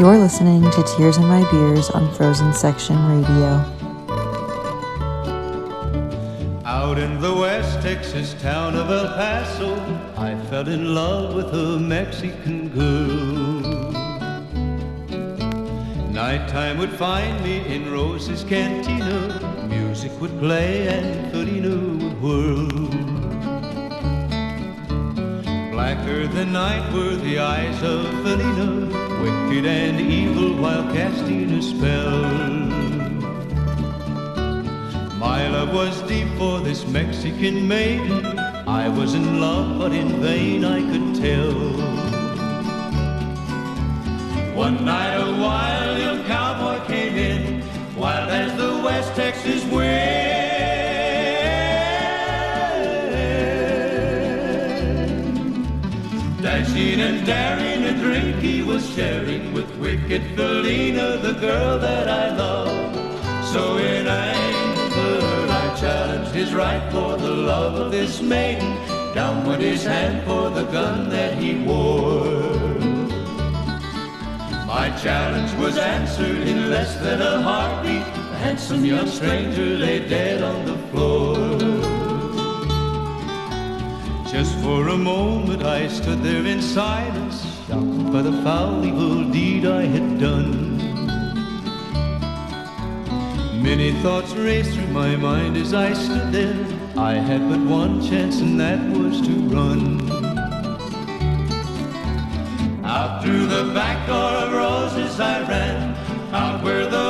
You're listening to Tears in My Beers on Frozen Section Radio. Out in the West Texas town of El Paso, I fell in love with a Mexican girl. Nighttime would find me in Rosa's cantina. Music would play and Felina would whirl. Blacker than night were the eyes of Felina, wicked and evil while casting a spell. My love was deep for this Mexican maiden. I was in love, but in vain I could tell. One night a wild sharing with wicked Felina, the girl that I love. So in anger I challenged his right for the love of this maiden. Down went his hand for the gun that he wore. My challenge was answered in less than a heartbeat. The handsome young stranger lay dead on the floor. Just for a moment I stood there in silence, by the foul evil deed I had done. Many thoughts raced through my mind as I stood there. I had but one chance, and that was to run. Out through the back door of Rosa's I ran, out where the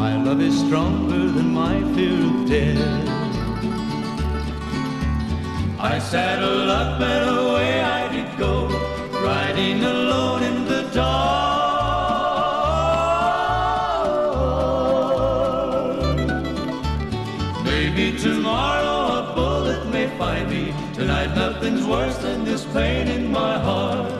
My love is stronger than my fear of death. I saddled up and away I did go, riding alone in the dark. Maybe tomorrow a bullet may find me. Tonight nothing's worse than this pain in my heart.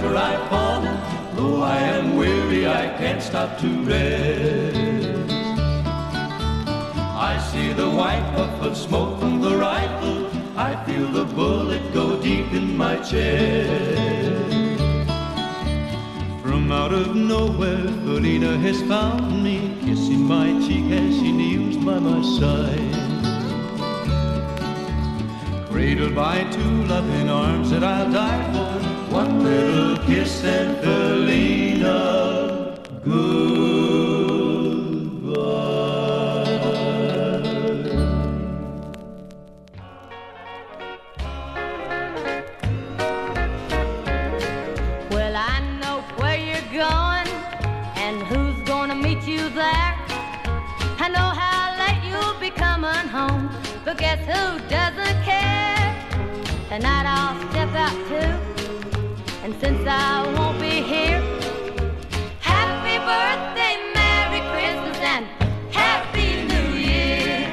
I rise where I've. Though I am weary, I can't stop to rest. I see the white puff of smoke from the rifle. I feel the bullet go deep in my chest. From out of nowhere, Felina has found me, kissing my cheek as she kneels by my side. Cradled by two loving arms that I'll die for. One little kiss and Felina, goodbye. Well, I know where you're going and who's gonna meet you there. I know how late you'll be coming home, but guess who doesn't care? Tonight I'll step out too, since I won't be here. Happy birthday, Merry Christmas, and Happy New Year.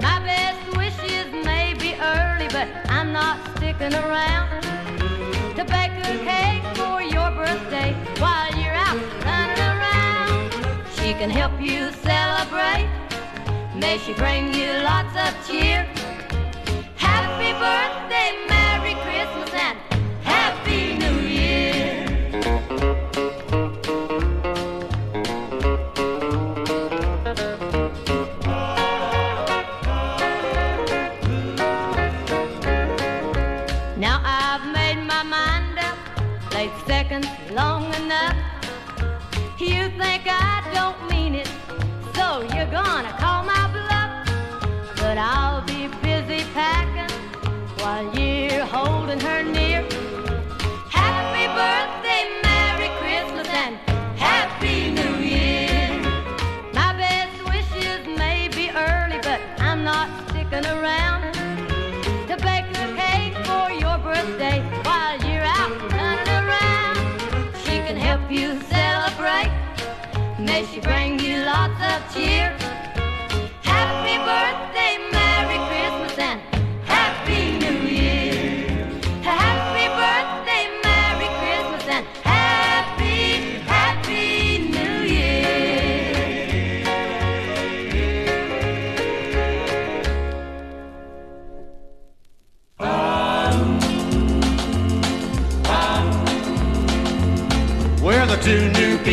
My best wishes may be early, but I'm not sticking around to bake a cake for your birthday while you're out running around. She can help you celebrate. May she bring you lots of cheer. Happy birthday. Now I've made my mind up, played seconds long enough. You think I don't mean it, so you're gonna call my bluff. But I'll be busy packing while you're holding her near. Happy birthday, Merry Christmas, and Happy New Year. My best wishes may be early, but I'm not sticking around May she bring you lots of cheer.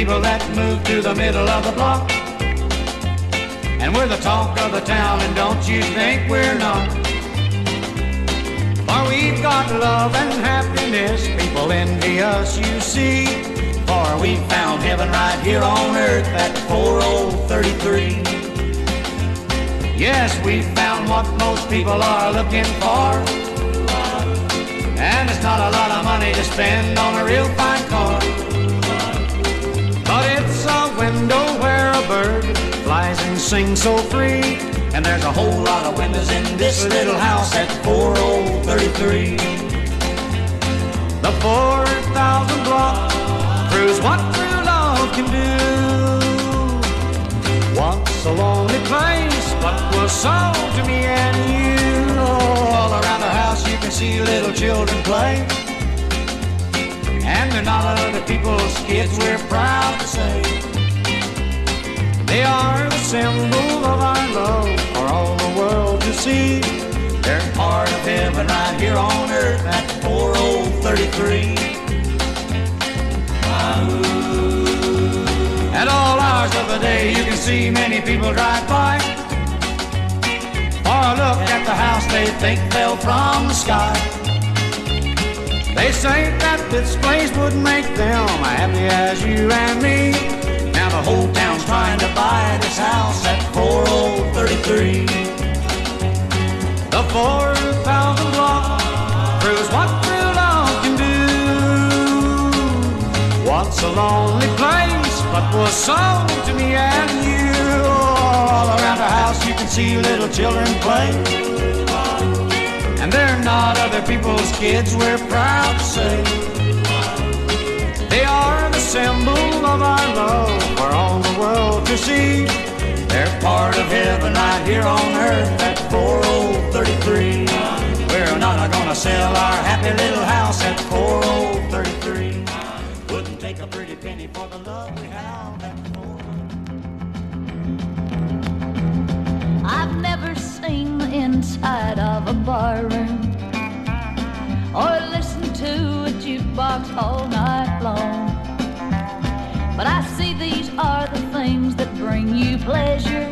People that moved to the middle of the block. And we're the talk of the town, and don't you think we're not? For we've got love and happiness, people envy us, you see. For we found heaven right here on earth at 4033. Yes, we found what most people are looking for. And it's not a lot of money to spend on a real fine car. Sings so free. And there's a whole lot of windows in this little house at 4033. The 4,000 block proves what true love can do. Once a lonely place, but was sold to me and you. Oh, all around the house you can see little children play. And they're not other people's kids, we're proud to say. They are the symbol of our love for all the world to see. They're part of heaven right here on earth at 4033. At all hours of the day, you can see many people drive by. For a look at the house they think fell from the sky. They say that this place would make them happy as you and me. The whole town's trying to buy this house at 4033. The 4,000 block proves what true love can do. Once a lonely place, but was sold to me and you. All around the house you can see little children play. And they're not other people's kids, we're proud to say. They are the symbol of our love for all the world to see. They're part of heaven right here on earth at 4033. We're not gonna sell our happy little house at 4033. Wouldn't take a pretty penny for the love we have at 4033. I've never seen the inside of a barroom or listened to a jukebox all night long. But I are the things that bring you pleasure.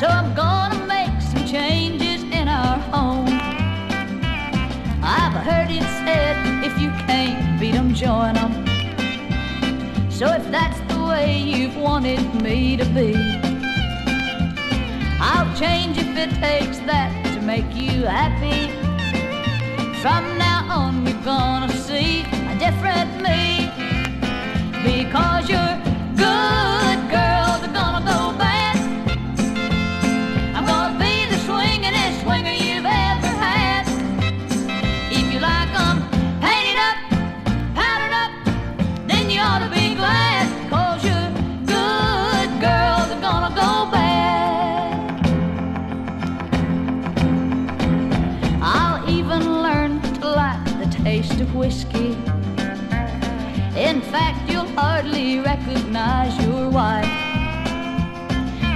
So I'm gonna make some changes in our home. I've heard it said if you can't beat 'em, join 'em. So if that's the way you've wanted me to be. I'll change if it takes that to make you happy. From now on, you're gonna see a different me. Because you're good, recognize your wife.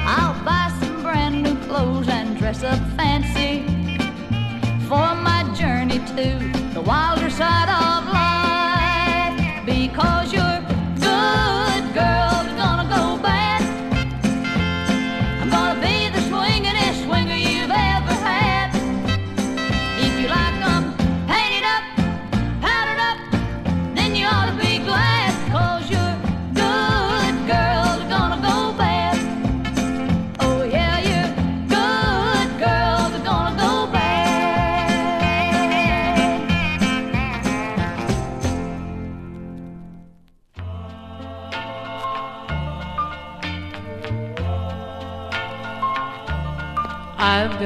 I'll buy some brand new clothes and dress up fancy for my journey to the wilder side of life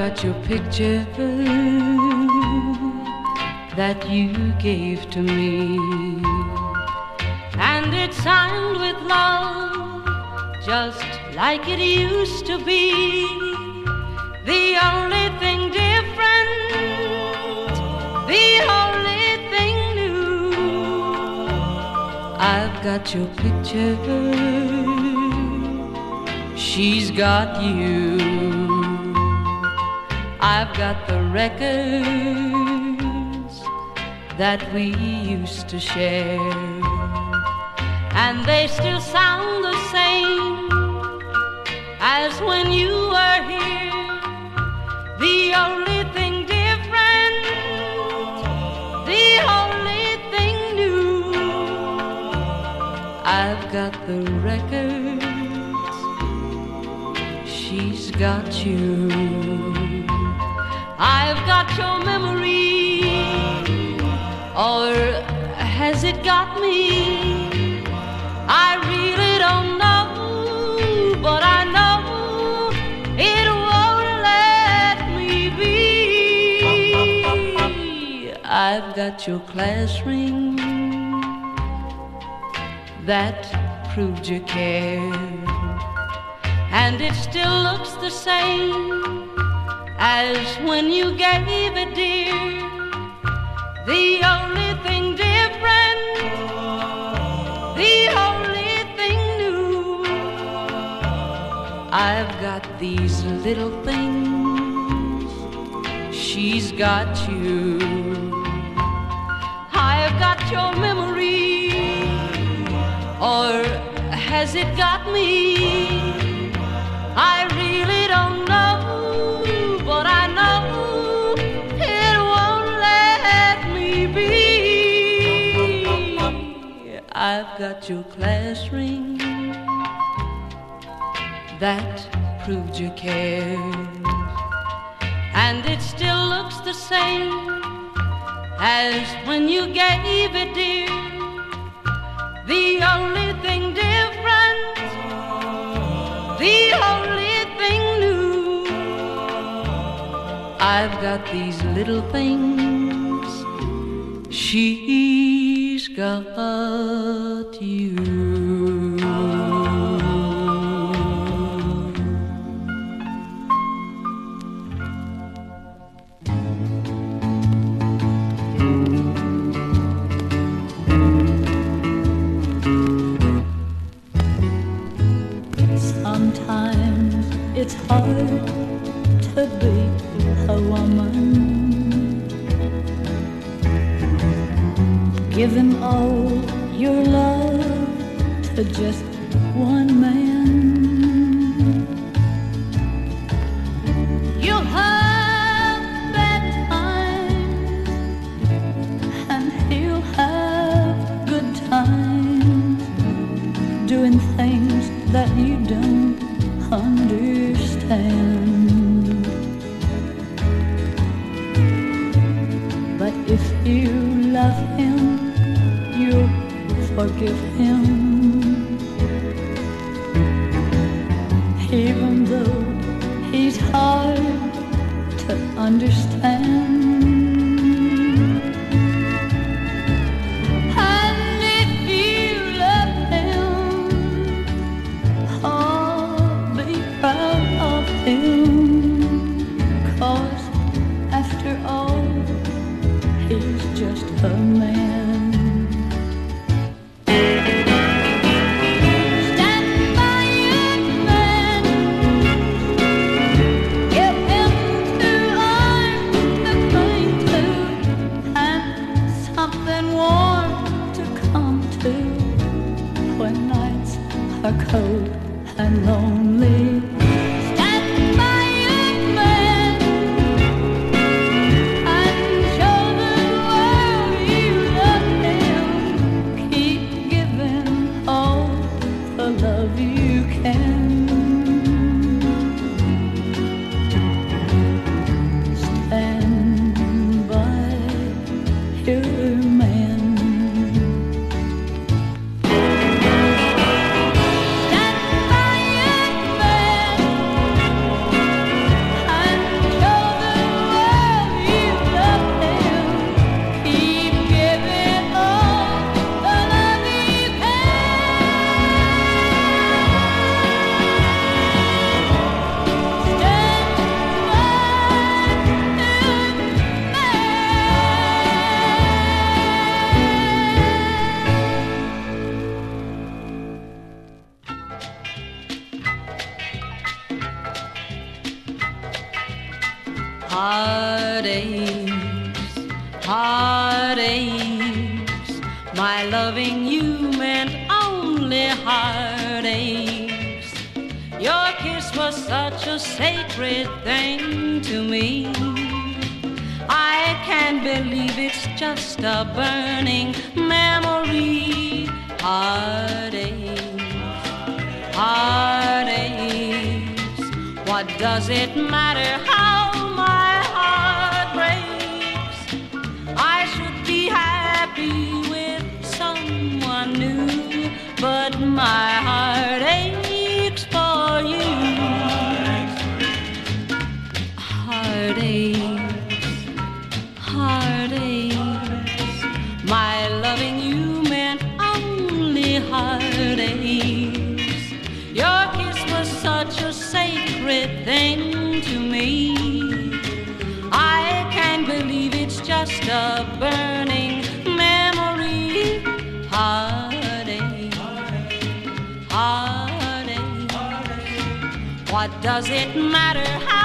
got your picture that you gave to me, and it's signed with love, just like it used to be. The only thing different, the only thing new. I've got your picture, she's got you. I've got the records that we used to share, and they still sound the same as when you were here. The only thing different, the only thing new. I've got the records, she's got you. I've got your memory, or has it got me? I really don't know, but I know it won't let me be. I've got your class ring that proved you cared, and it still looks the same as when you gave it, dear. The only thing different, the only thing new. I've got these little things, she's got you. I've got your memory, or has it got me? I've got your class ring that proved you cared, and it still looks the same as when you gave it, dear. The only thing different, the only thing new. I've got these little things, she's got you. Sometimes it's hard to be Giving all your love to just forgive him. Even though he's hard to understand. And if you love him, be proud of him. Cause after all, he's just a man. it's just a burning memory. Heartache, heartaches. What does it matter how my heart breaks? I should be happy with someone new, but my heart. Does it matter how?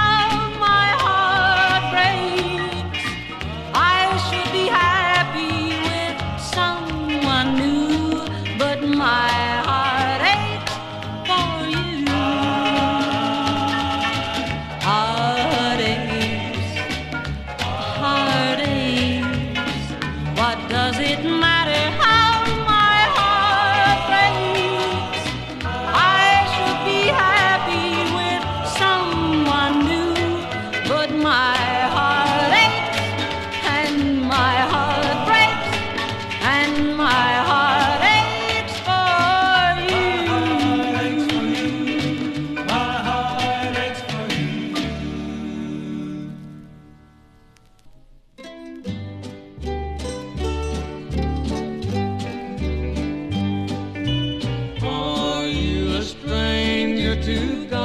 To you've.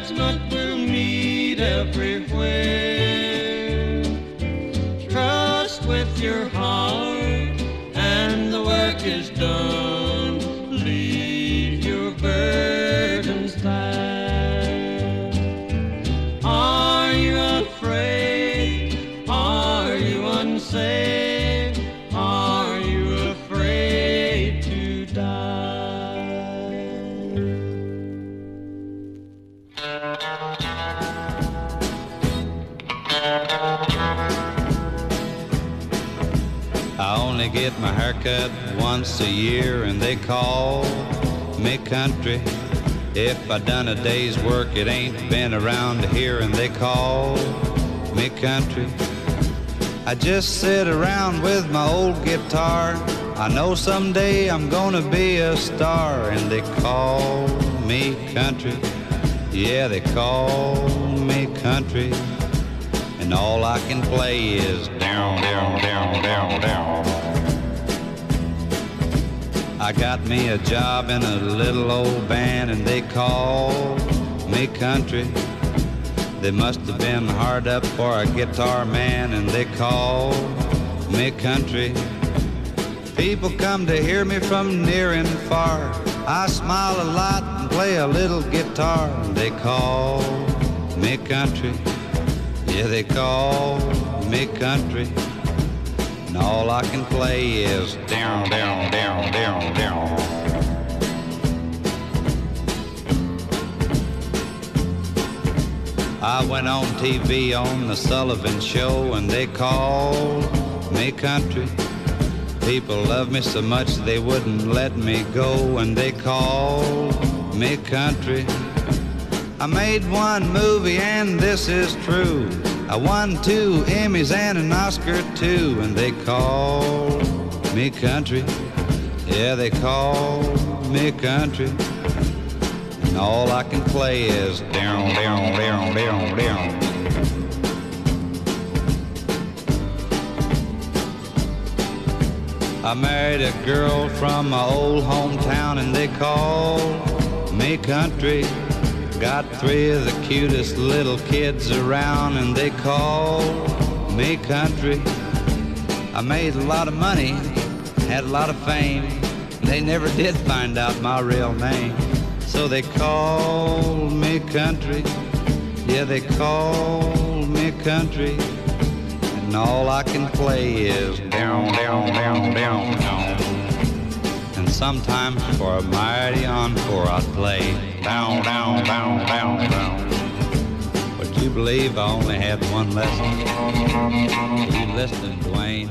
judgment we'll meet everywhere. My haircut once a year and they call me country. If I done a day's work, it ain't been around here and they call me country. I just sit around with my old guitar. I know someday I'm gonna be a star and they call me country. Yeah, they call me country and all I can play is down, down, down, down, down. I got me a job in a little old band and they call me country. They must have been hard up for a guitar man and they call me country. People come to hear me from near and far. I smile a lot and play a little guitar and they call me country. Yeah, they call me country. And all I can play is down, down, down, down, down. I went on TV on the Sullivan Show and they called me country. People love me so much they wouldn't let me go and they called me country. I made one movie and this is true. I won two Emmys and an Oscar too, and they call me country. Yeah, they call me country. And all I can play is down, down, down, down, down. I married a girl from my old hometown and they call me country. Got three of the cutest little kids around and they call me country. I made a lot of money, had a lot of fame. They never did find out my real name. So they call me country. Yeah, they call me country. And all I can play is down, down, down, down, down. Sometimes for a mighty encore I'd play down, down, down, down, down. Would you believe I only had one lesson? You listening, Dwayne?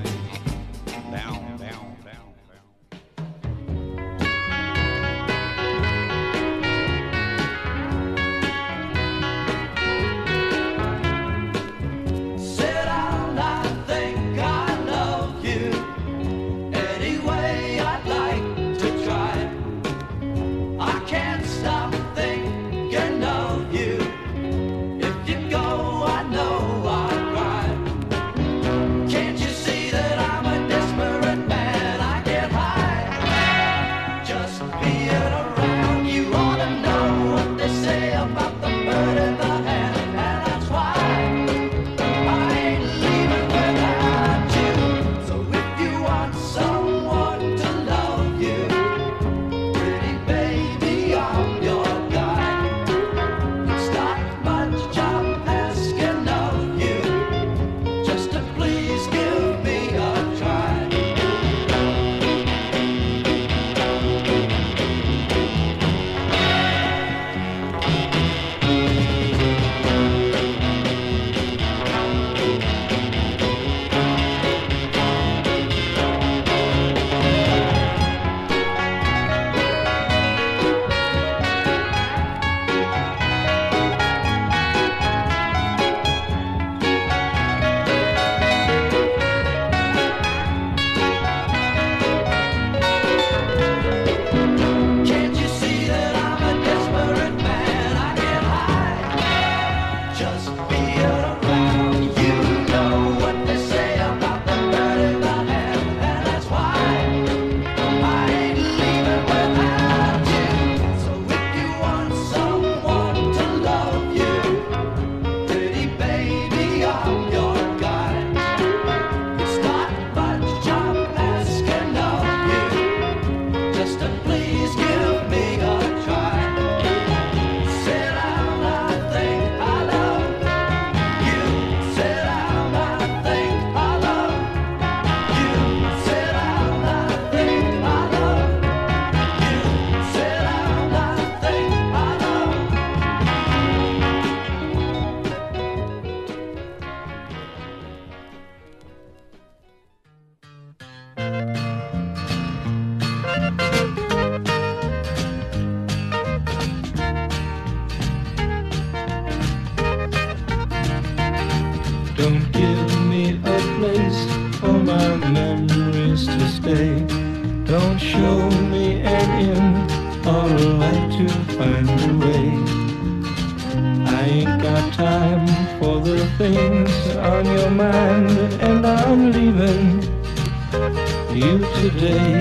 today.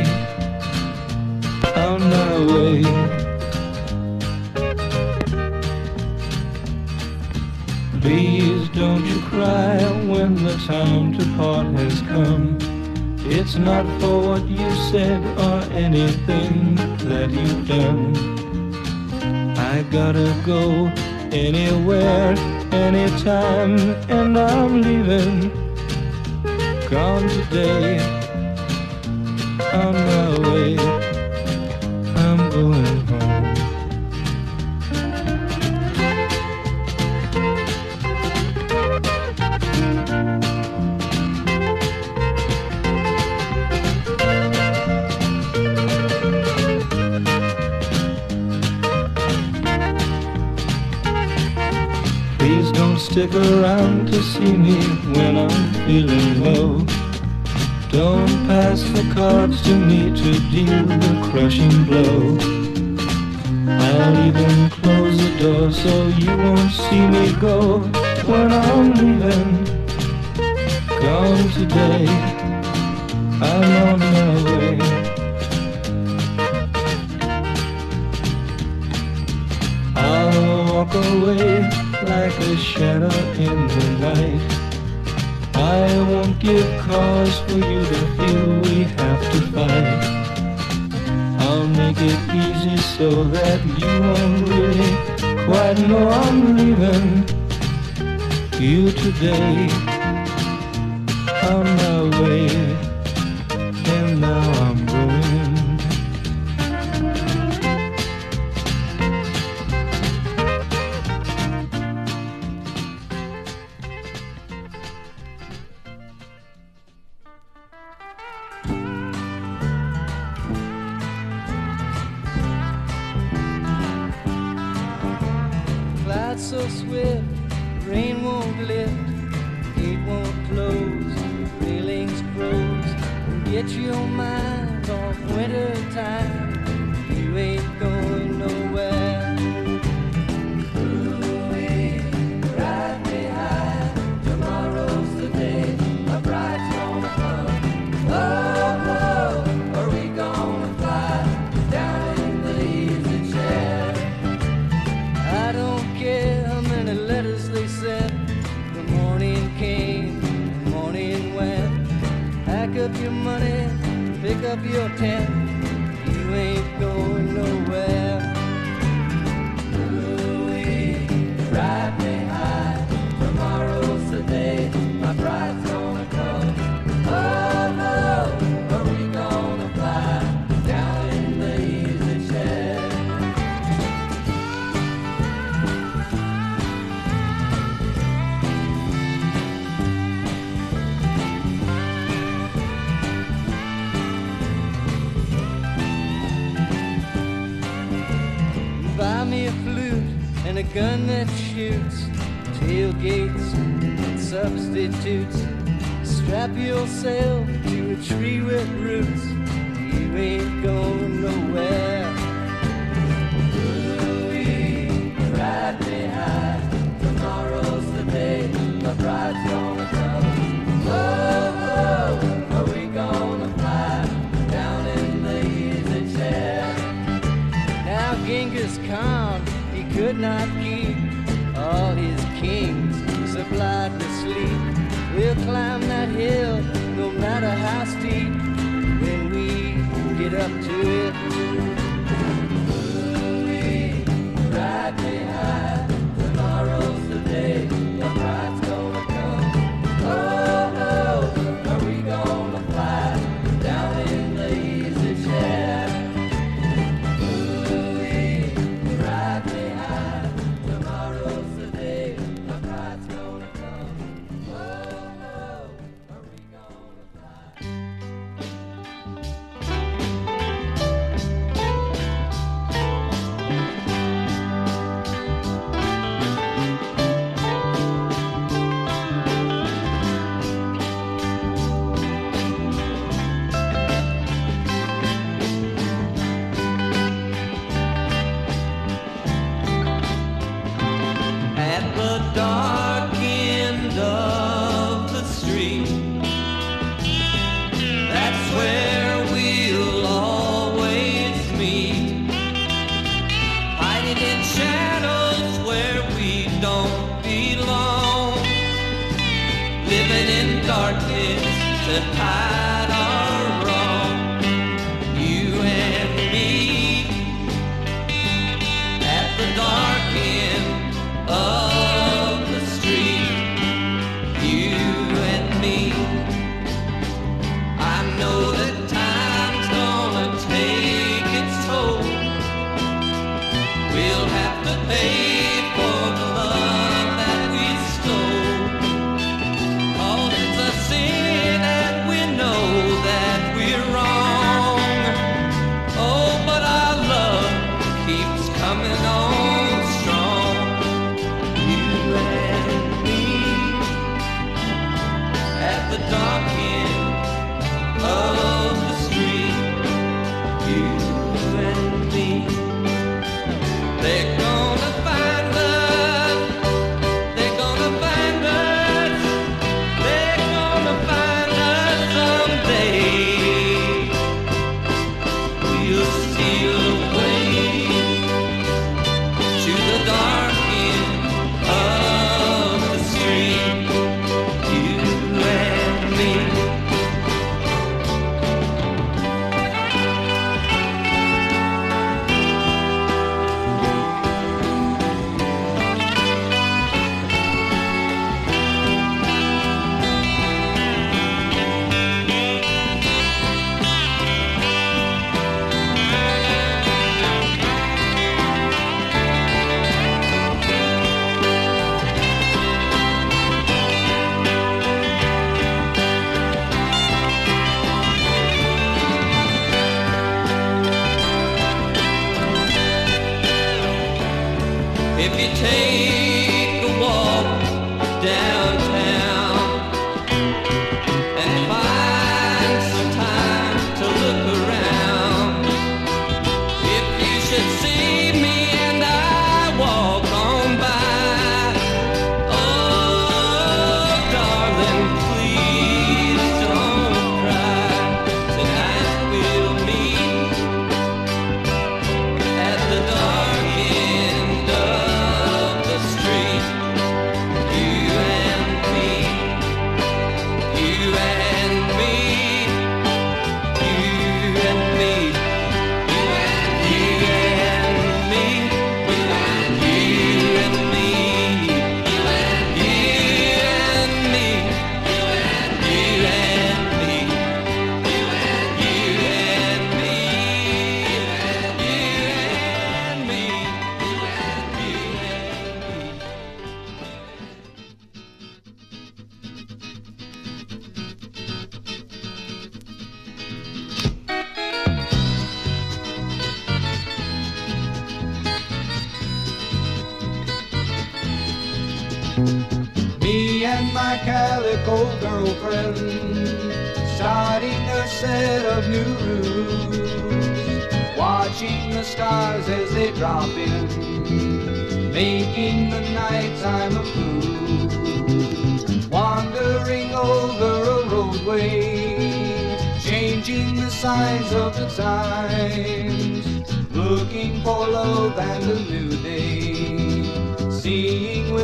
like a shadow in the night. I won't give cause for you to feel we have to fight. I'll make it easy so that you won't really quite know I'm leaving you today on my way. a gun that shoots, tailgates, and substitutes. Strap yourself to a tree with roots. You ain't going nowhere. Ooh, ride me high. Tomorrow's the day my bride's gone. not keep. All his kings supplied with sleep. We'll climb that hill, no matter how steep, when we get up to it. goodbye.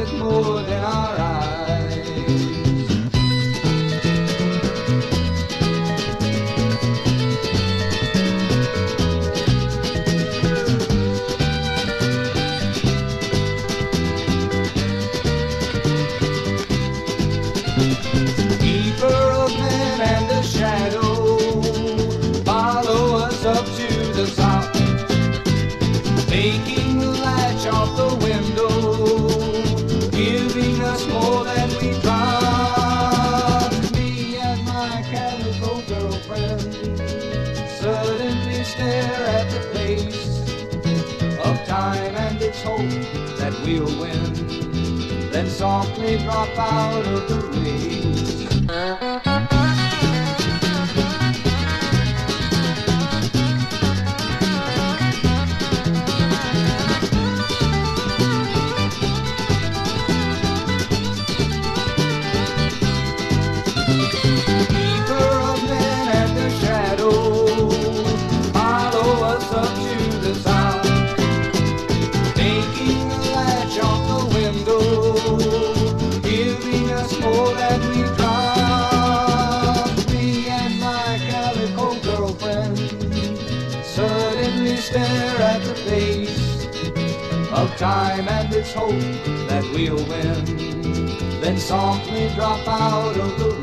is more than our eyes. wind, then softly drop out of the real wind, then softly drop out of the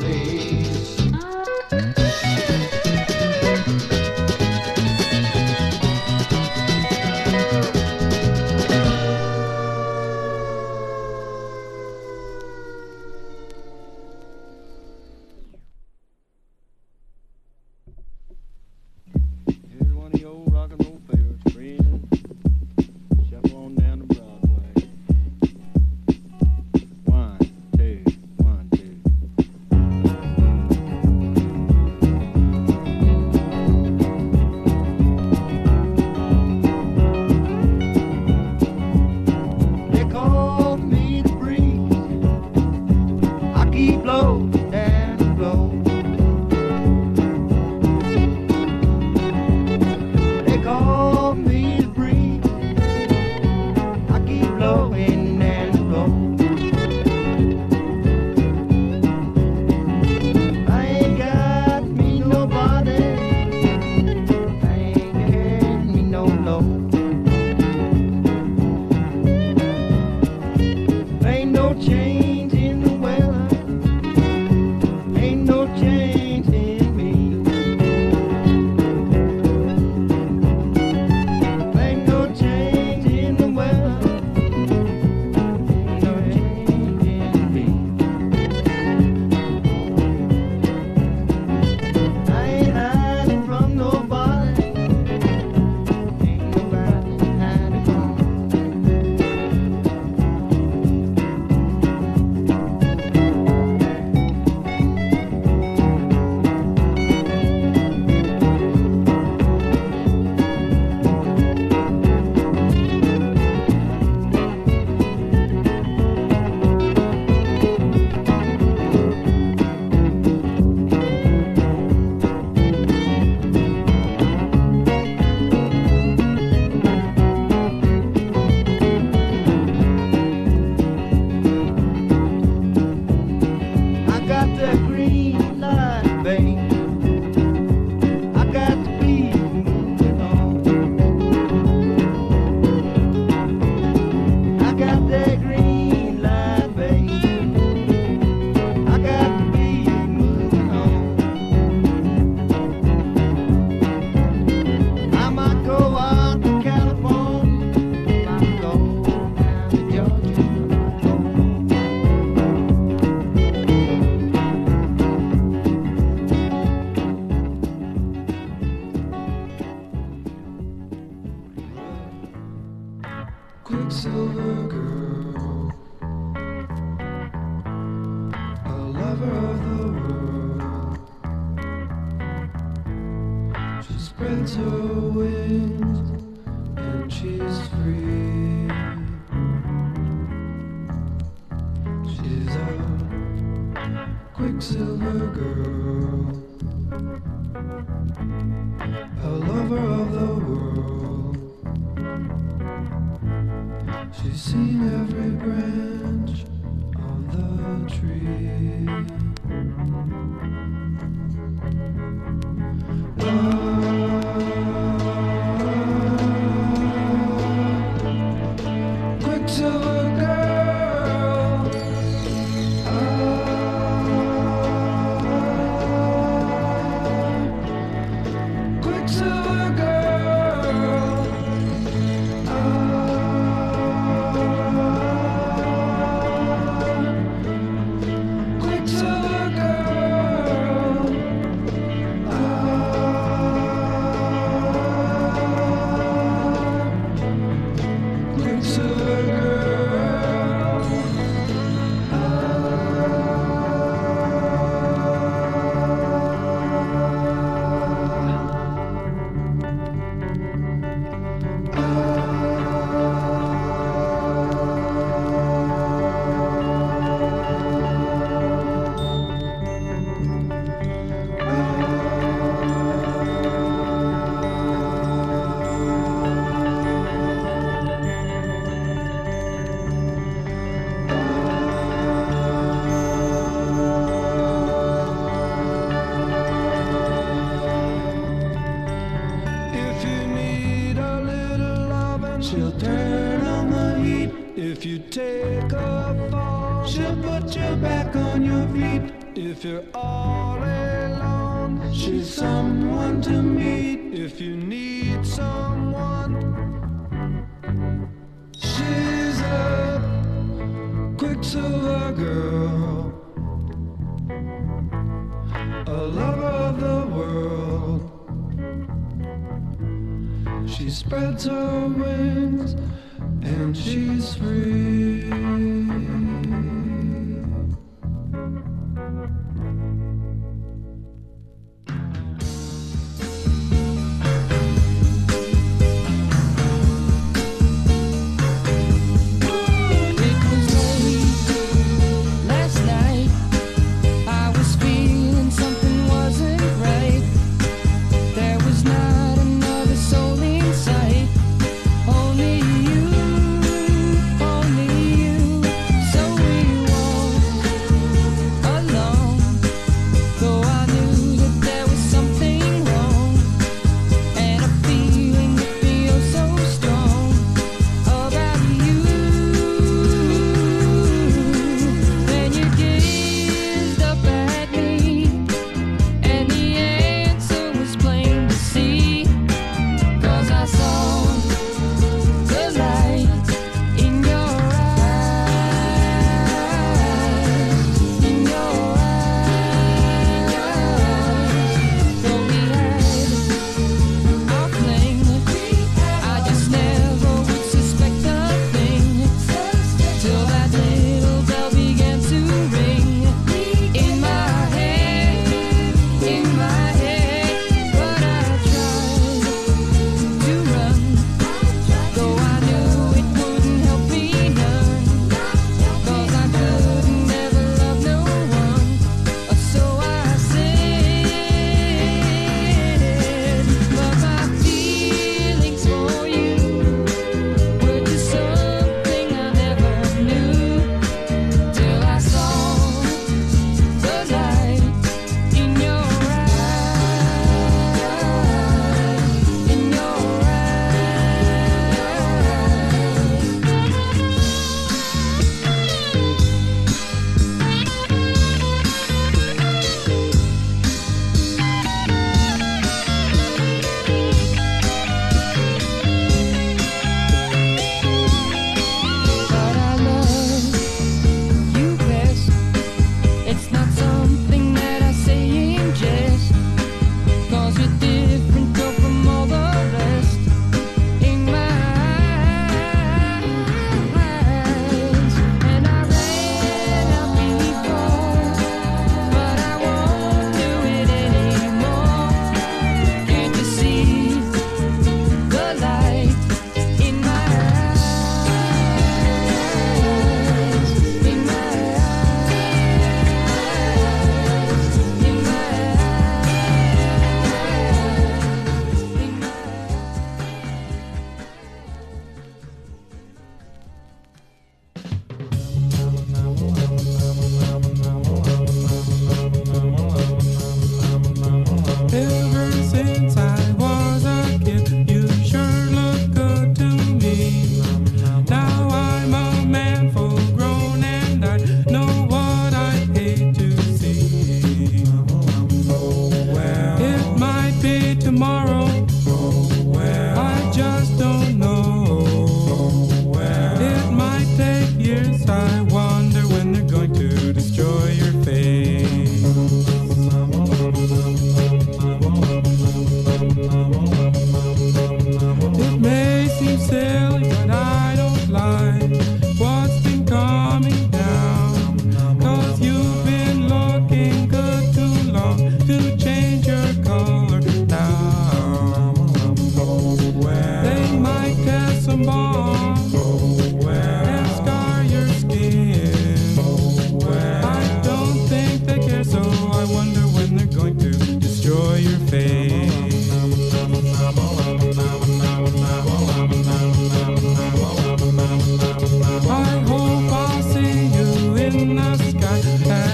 in the sky.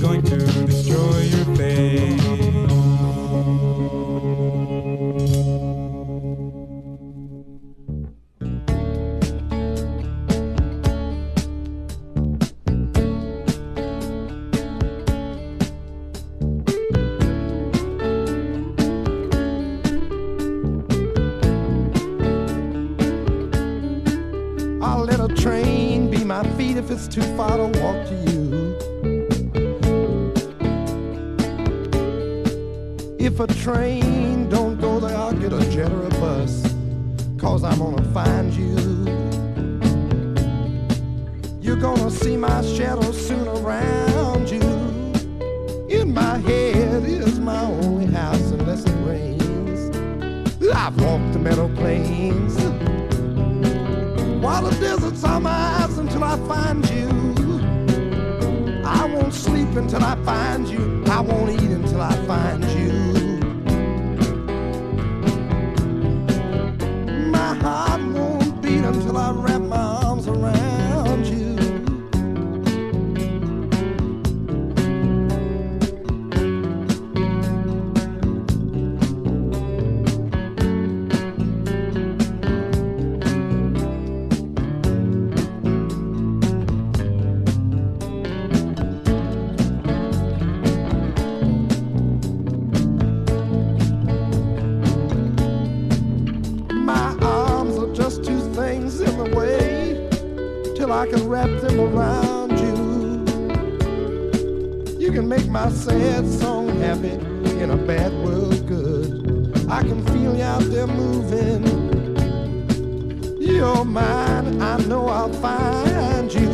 going to you're mine, I know I'll find you.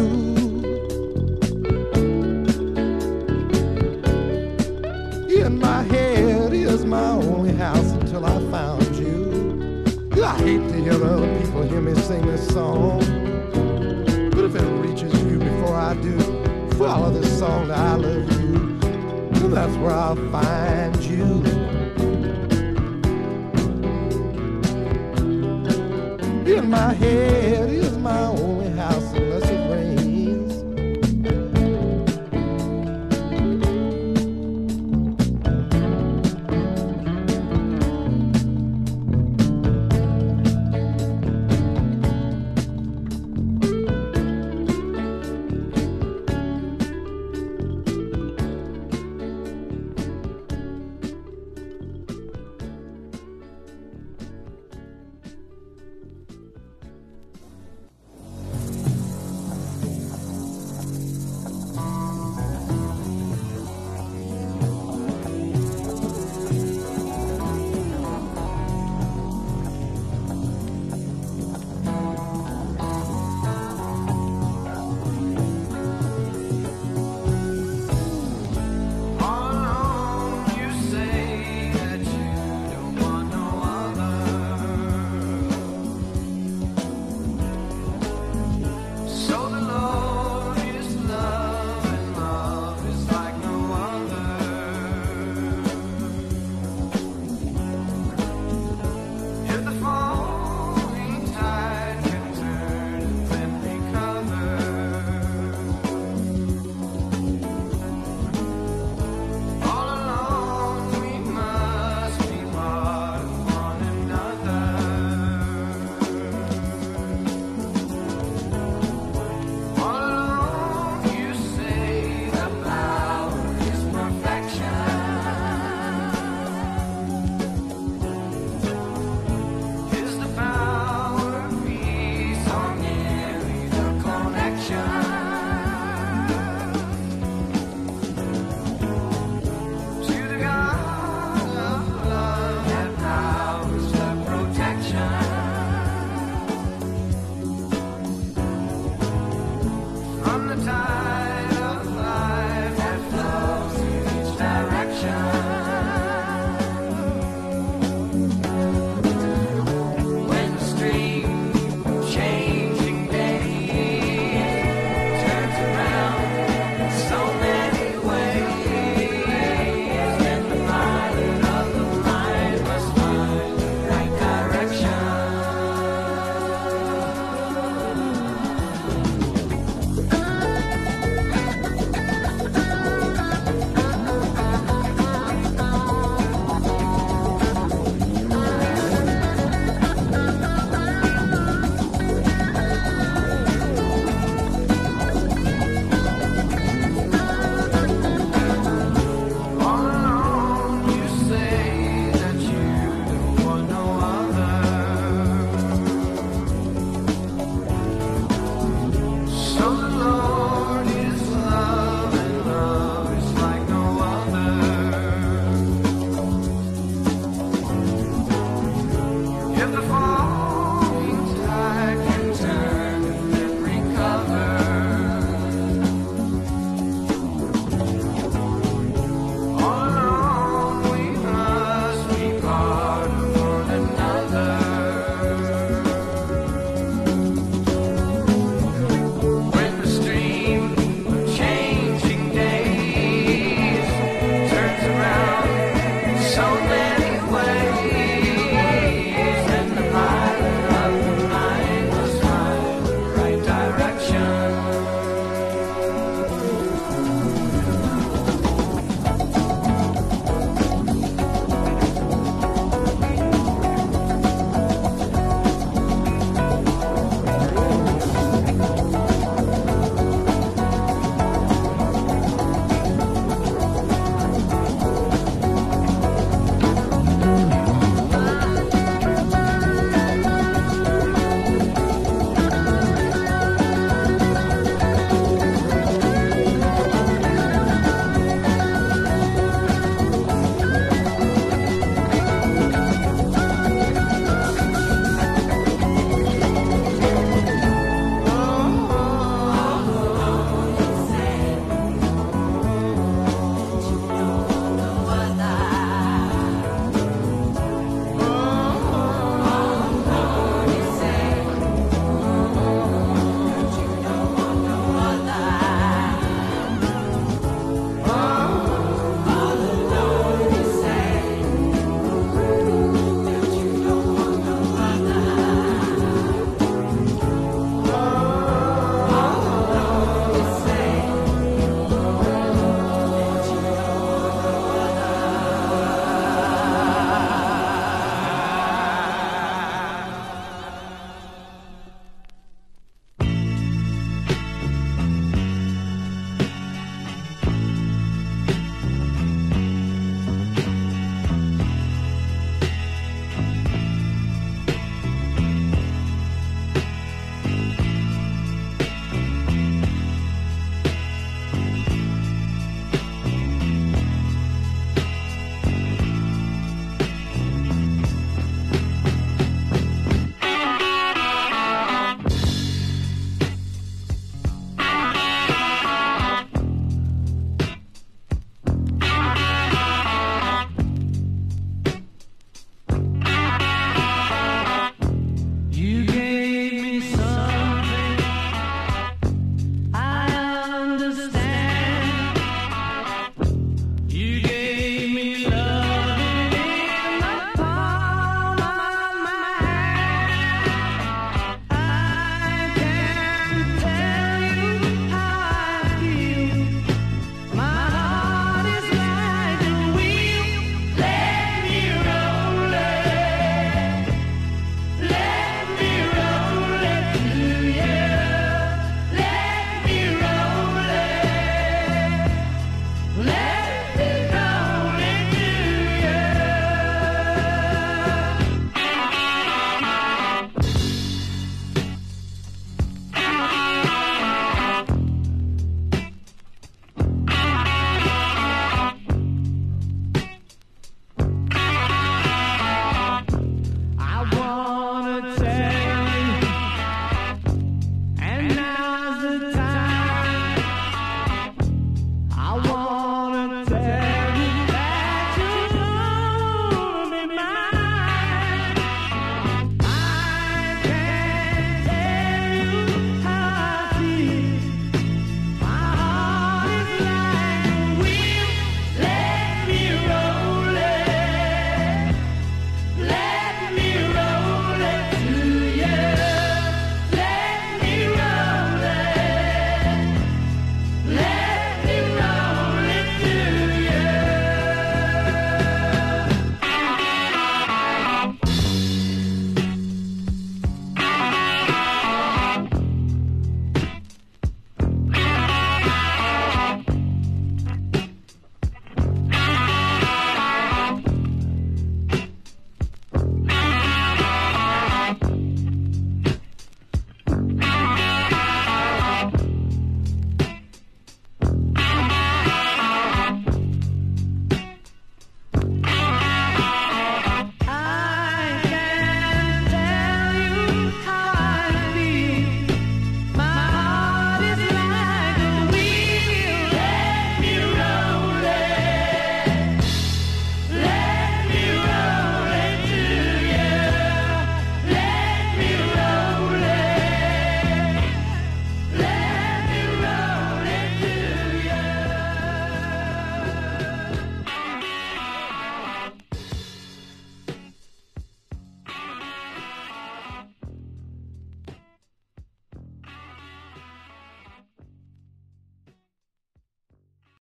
In my head is my only house until I found you. I hate to hear other people hear me sing this song. But if it reaches you before I do, follow this song that I love you. That's where I'll find